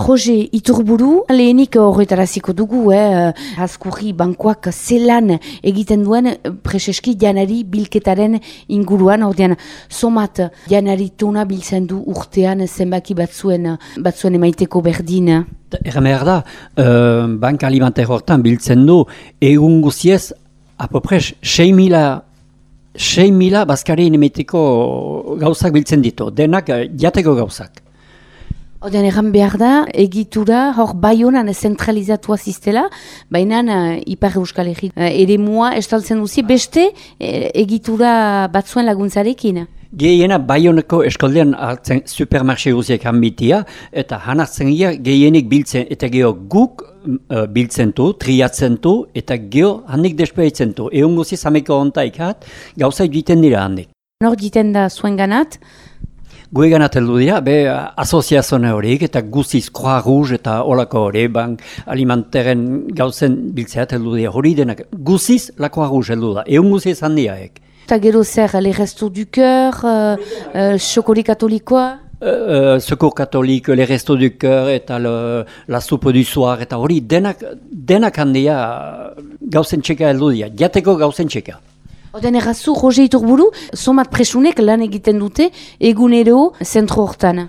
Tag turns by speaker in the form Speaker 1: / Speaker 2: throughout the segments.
Speaker 1: Jose, iturburu, lehenik horretaraziko dugu, eh, askurri bankoak zelan egiten duen preseski janari bilketaren inguruan, ordean, somat janari tona biltzen du urtean zenbaki batzuen, batzuen emaiteko berdin.
Speaker 2: Erra behar da, uh, banka alimenter hortan biltzen du, egun guziez, apopres, 6 mila 6 mila bazkarien emeteko gauzak biltzen ditu, denak jateko gauzak.
Speaker 1: Odean egan behar da, egitura hor baionan zentralizatua ziztela, baina uh, Ipar Euskal Herri uh, ere mua estaltzen duzi, beste uh, egitura batzuen laguntzarekin.
Speaker 2: Gehiena baioneko eskoldean hartzen supermarxe guziek hanbitia, eta hanartzen gira gehienik biltzen, eta geho guk uh, biltzen du, triatzen du, eta geho handik despeitzen du. Egun guzi zameko ontaik hat, gauza egiten dira handik.
Speaker 1: Nor egiten da zuen ganat,
Speaker 2: Guegan ateldu dira, be asoziazone horiek eta guziz Croix Rouge eta olako hori, bank alimentaren gauzen biltzea ateldu dira hori denak. Guziz la Croix Rouge heldu da, egun guziz handiaek.
Speaker 1: Eta gero zer, le resto du cœur, uh, uh, xokoli katolikoa?
Speaker 2: Uh, Secours catholique, le resto du cœur eta le, la soupe du soir eta hori denak, denak handia gauzen txeka heldu dira, jateko gauzen txeka.
Speaker 1: Oden errazu, Roger Iturburu, somat presunek lan egiten dute egunero zentro hortan.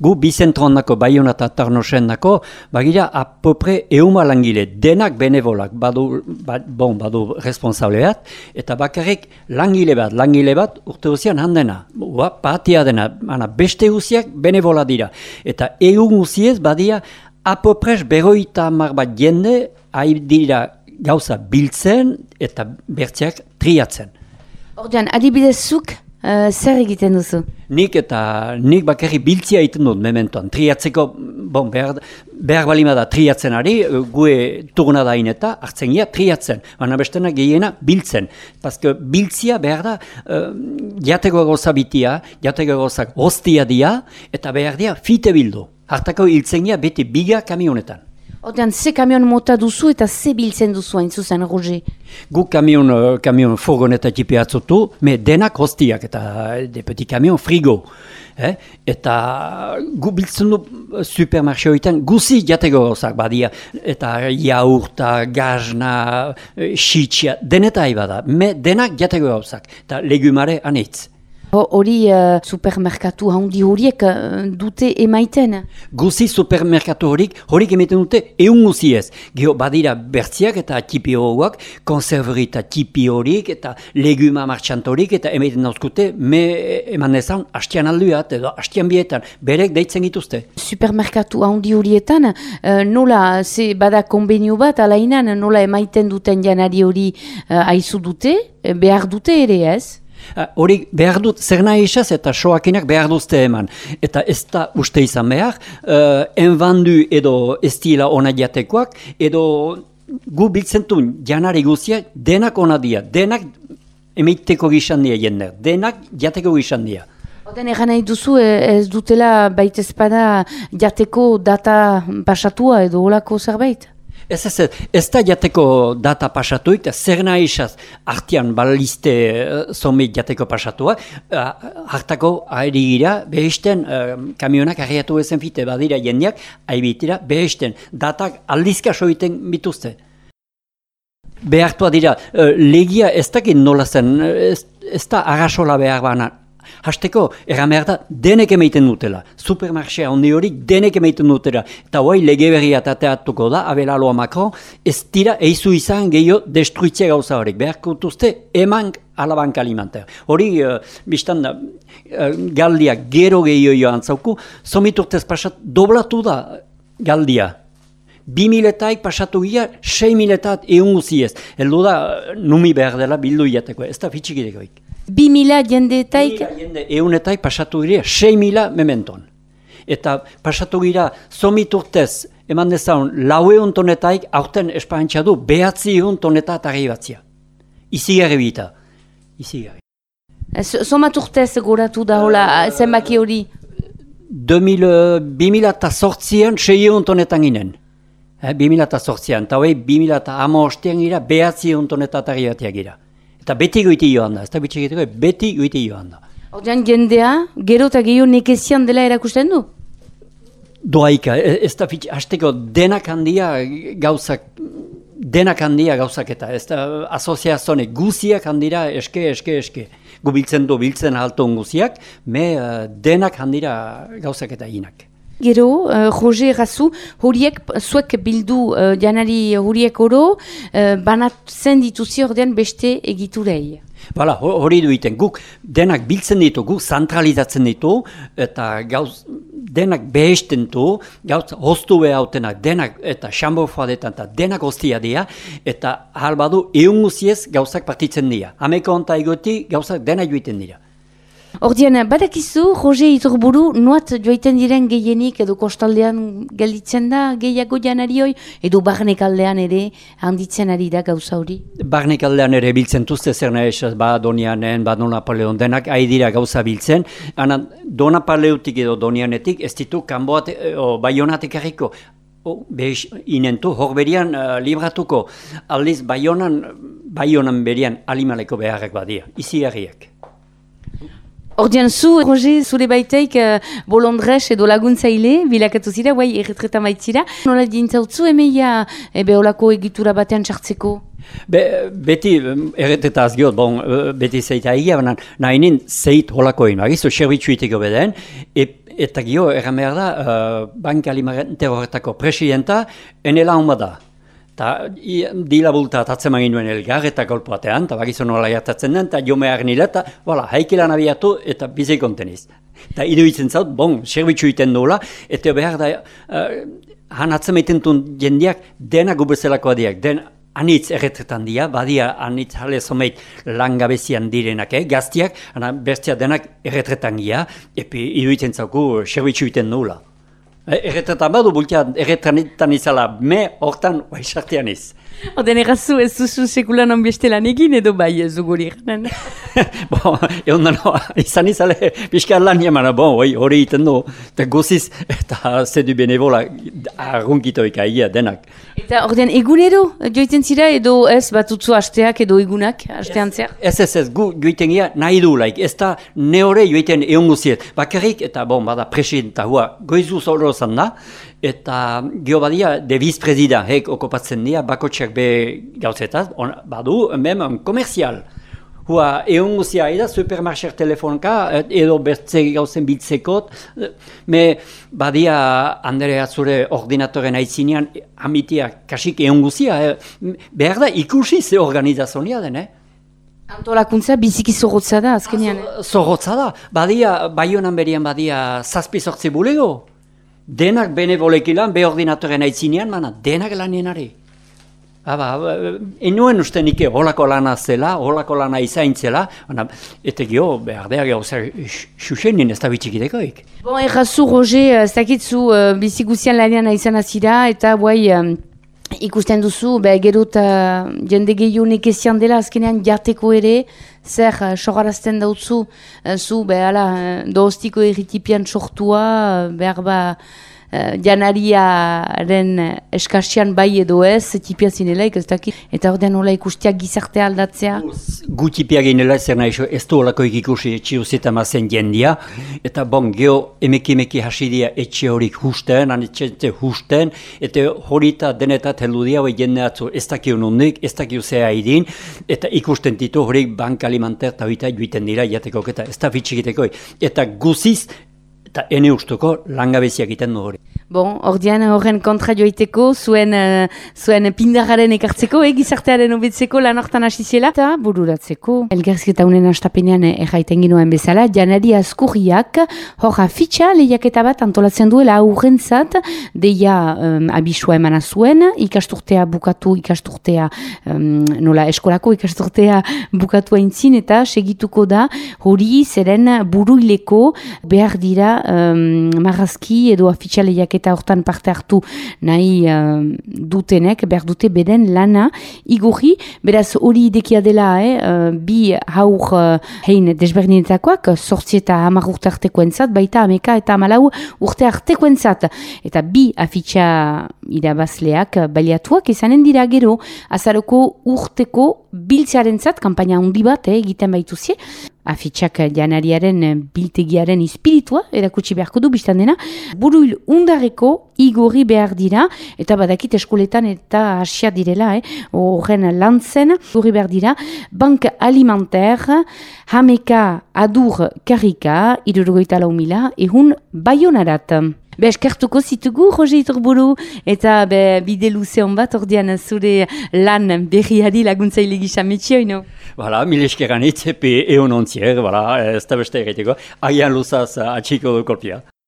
Speaker 2: Gu bi zentron nako, Bayona eta Tarnosen nako, bagira apopre euma langile, denak benevolak, badu, ba, bon, badu responsable bat, eta bakarrik langile bat, langile bat urte guzian handena, ua, patia dena, mana beste guziak benevola dira. Eta egun guziez badia apopres beroita mar bat jende, hain dira gauza biltzen eta bertziak triatzen.
Speaker 1: Ordean, adibidezuk, uh, zer egiten duzu?
Speaker 2: Nik eta nik bakarri biltzia egiten dut mementoan. Triatzeko, bon, behar, behar balima da triatzen ari, gue turna da ineta, hartzen gira triatzen. Baina bestena gehiena biltzen. Pazke biltzia behar da, uh, jateko goza bitia, jateko gozak hostia dia, eta behar dia fite bildu. Hartako hiltzen beti biga kamionetan.
Speaker 1: Odean, ze kamion mota duzu eta ze biltzen duzu hain zuzen, Roger?
Speaker 2: Gu kamion, uh, kamion furgoneta tipi atzotu, me denak hostiak eta de petit kamion frigo. Eh? Eta gu biltzen du supermarxio egiten guzi jateko gauzak badia. Eta jaurta, gazna, xitxia, denetai bada. Me denak jateko gauzak. Eta legumare anitz.
Speaker 1: Hori uh, supermerkatu handi horiek uh, dute emaiten?
Speaker 2: Guzi supermerkatu horik, horik emaiten dute egun guziez. Gio badira bertziak eta tipi horiak, konserveri eta tipi horik eta leguma martxant horik eta emaiten dauzkute me eman ezan hastian alduat edo hastian bietan, berek deitzen gituzte.
Speaker 1: Supermerkatu handi horietan, uh, nola ze bada konbenio bat alainan nola emaiten duten janari hori uh, aizu dute, behar dute ere ez?
Speaker 2: Hori behar dut, zer nahi isaz eta soakinak behar duzte eman. Eta ez da uste izan behar, uh, enbandu edo estila ona jatekoak, edo gu biltzentun janari guzia, denak ona dia, denak emeiteko gizan dia jender, denak jateko gizan dia.
Speaker 1: Oden egan nahi duzu ez dutela baitezpada jateko data pasatua edo olako zerbait?
Speaker 2: Ez ez, ez da jateko data pasatu, eta zer nahi esaz artian baliste uh, jateko pasatua, uh, hartako aheri gira, behisten uh, kamionak arriatu ezen fite badira jendeak, haibitira, behisten datak aldizka soiten bituzte. Behartua dira, legia ez dakit nola zen, ez, ez da agasola behar bana, Hasteko, erramer da, denek emaiten dutela. Supermarxea handi hori denek emaiten dutela. Eta hoai lege berria tateatuko da, abela loa Macron, ez dira eizu izan gehiago destruitzea gauza horrek. Beharko dutuzte, eman alabanka alimenter. Hori, uh, biztan da, uh, galdia gero gehiago joan zauku, somiturtez pasat, doblatu da galdia. Bi miletaik pasatu gira, sei miletat egun guziez. Eldu da, numi behar dela bildu jateko, ez da fitxikidekoik.
Speaker 1: Bi mila jendeetaik?
Speaker 2: Jende eunetaik pasatu gira, sei mila mementon. Eta pasatu gira, somiturtez, eman dezaun, lau egun tonetaik, aurten espantxa du, behatzi egun toneta eta batzia. Izi gare bita. Izi gare.
Speaker 1: Somaturtez goratu da hola, zenbaki hori?
Speaker 2: 2000 eta sortzian, sei egun tonetan ginen. Eh, 2000 eta sortzian, eta hoi 2000 eta gira, behatzi egun toneta eta batzia gira. Eta beti goiti joan da, ez da bitxik beti goiti joan da.
Speaker 1: Ordean jendea, gero eta gehiago nekezian dela erakusten du?
Speaker 2: doaika, e, ez da fitx, hasteko denak handia gauzak, denak handia gauzak eta, ez da asoziazone guziak handira eske, eske, eske. Gu biltzen du, biltzen alto guziak, me uh, denak handira gauzak eta inak.
Speaker 1: Gero, uh, Jose Errazu, horiek, zuek bildu uh, janari horiek oro, uh, banatzen dituzi ordean beste egiturei.
Speaker 2: Bala, hori duiten, guk denak biltzen ditu, guk zentralizatzen ditu, eta gauz, denak behesten du, gauz, hoztu behautenak, denak, eta xambo fadetan, eta denak hostia dira, eta halbadu, egun guziez gauzak partitzen dira. Hameko onta egoti, gauzak denak juiten dira.
Speaker 1: Ordian, badakizu, Jose Iturburu, nuat joaiten diren gehienik edo kostaldean gelditzen da gehiago janarioi, edo barnekaldean ere handitzen ari da gauza hori?
Speaker 2: Barnekaldean ere biltzen tuzte zer nahi ba Donianen, ba Donapaleon denak, ari dira gauza biltzen, ana Donapaleutik edo Donianetik, ez ditu kanboat, o, baionatik harriko, Behiz, inentu, hor berian uh, libratuko, aldiz baionan, baionan berian alimaleko beharrak badia, izi
Speaker 1: Ordian zu, Roger, zure baiteik uh, bolondrez edo laguntzaile, bilakatu zira, guai, erretretan baitzira. Nola dintzautzu emeia, ebe olako egitura batean txartzeko?
Speaker 2: Be, beti, erreteta azgiot, bon, eh, beti zeita egia, baina nahi nin zeit holako egin, agizu, serbitzu iteko beden, e, eta gio, erran behar da, uh, banka alimenter horretako presidenta, enela hon da. Ta dila bulta atatzen magin elgar eta kolpoatean, eta bagizu nola jartatzen den, eta jome nila, eta voilà, haikilan abiatu eta bizi konteniz. Eta iduitzen zaut, bon, serbitzu iten duela, eta behar da, uh, han atzen duen jendiak dena gubezelakoa diak, den anitz erretretan dia, badia anitz jale zomeit langabezian direnak, eh, gaztiak, bestia denak erretretan gira, epi iduitzen zauku serbitzu iten duela. Erretretan badu bultian, erretretan izala, me hortan baixartian iz.
Speaker 1: Oden errazu ez zuzu sekulan onbestelan egin edo bai ez zuguri
Speaker 2: Bo, egon dano, izan izale, pixka lan jaman, bon, hori hori iten du, eta goziz, eta zedu benevola, arrunkitoik aia denak.
Speaker 1: Eta ordean egunero joiten zira edo ez batutzu hasteak edo egunak hastean zer?
Speaker 2: Ez ez ez, gu joiten gira nahi du, like, ez da neore joiten egon guziet. Bakarrik, eta bon, bada presidenta hua, goizu zoro da, eta gio badia de viz-prezida, hek okopatzen dira, bakotxeak be gauzetaz, badu, hemen komerzial. Hua, egun guzia da, supermarxer telefonka, edo bertze gauzen biltzekot, me badia Andrea zure ordinatoren aitzinean, amitia kasik egun guzia, eh? behar da ikusi ze organizazioa den, eh?
Speaker 1: Antolakuntza biziki zorrotza da, azkenean.
Speaker 2: Ah, zorrotza da, badia, baionan berian badia zazpi sortzi bulego. Denak benevolekilan, be ordinatoren aitzinean, mana, denak lanienari. Aba, enuen uste nike holako lana zela, holako lana izaintzela, eta gio, behar behar gau zer, xuxenin ez da bitxikitekoik.
Speaker 1: Bon, errazu, Roger, ez dakitzu uh, biziguzian lanian izan azira, eta buai, um, ikusten duzu, be, gero eta jende gehionek ezian dela, azkenean jarteko ere, zer, uh, sogarazten dautzu, uh, zu, be, ala, uh, doostiko erritipian sortua, uh, behar ba, uh, janariaren eskasian bai edo ez, tipia zinelaik, ez eta ordean nola ikustiak gizartea aldatzea.
Speaker 2: Gu tipia ginela zer nahi, ez du olako ikusi etxe uzeta mazen jendia, eta bon, geho emeki emeki hasidia etxe horik husten, anetxe husten, eta horita denetat heludia hori jende atzu ez dakio nondik, ez dakio zea idin, eta ikusten ditu horik bank alimenter eta juiten dira jateko, eta ez da fitxikiteko, eta guziz eta ene ustuko langabeziak egiten du hori.
Speaker 1: Bon, ordian horren kontra joiteko, zuen, uh, zuen pindararen ekartzeko, egizartearen obitzeko lan hortan asiziela, eta bururatzeko. Elgerzketa unen astapenean erraiten ginoen bezala, janari askurriak, horra fitxa lehiaketa bat antolatzen duela aurrentzat, deia um, abisua emana zuen, ikasturtea bukatu, ikasturtea, um, nola eskolako ikasturtea bukatu aintzin, eta segituko da, hori zeren buruileko behar dira um, marrazki edo afitxa lehiaketa hortan parte hartu nahi dutenek, behar dute beden lana. Igurri, beraz hori idekia dela, eh, bi haur uh, hein desberdinetakoak, sortzi eta hamar urte arteko entzat, baita ameka eta amalau urte arteko entzat. Eta bi afitxa irabazleak baliatuak izanen dira gero, azaroko urteko biltzaren zat, kampaina handi bat eh, egiten baituzie, afitxak janariaren biltegiaren espiritua, erakutsi beharko du biztan dena, buruil undareko igorri behar dira, eta badakit eskoletan eta asia direla, eh? horren lantzen, igorri behar dira, bank alimenter, hameka adur karika, irurugoita lau mila, ehun bayonarat. Be, eskertuko zitugu, Roger Iturburu, eta be, bide luze hon bat, ordean zure lan berriari laguntzaile gisa metxio, ino?
Speaker 2: Voilà, mil eskeran itzepe eon ontzier, voilà, ez da beste egiteko, aian luzaz atxiko du kolpia.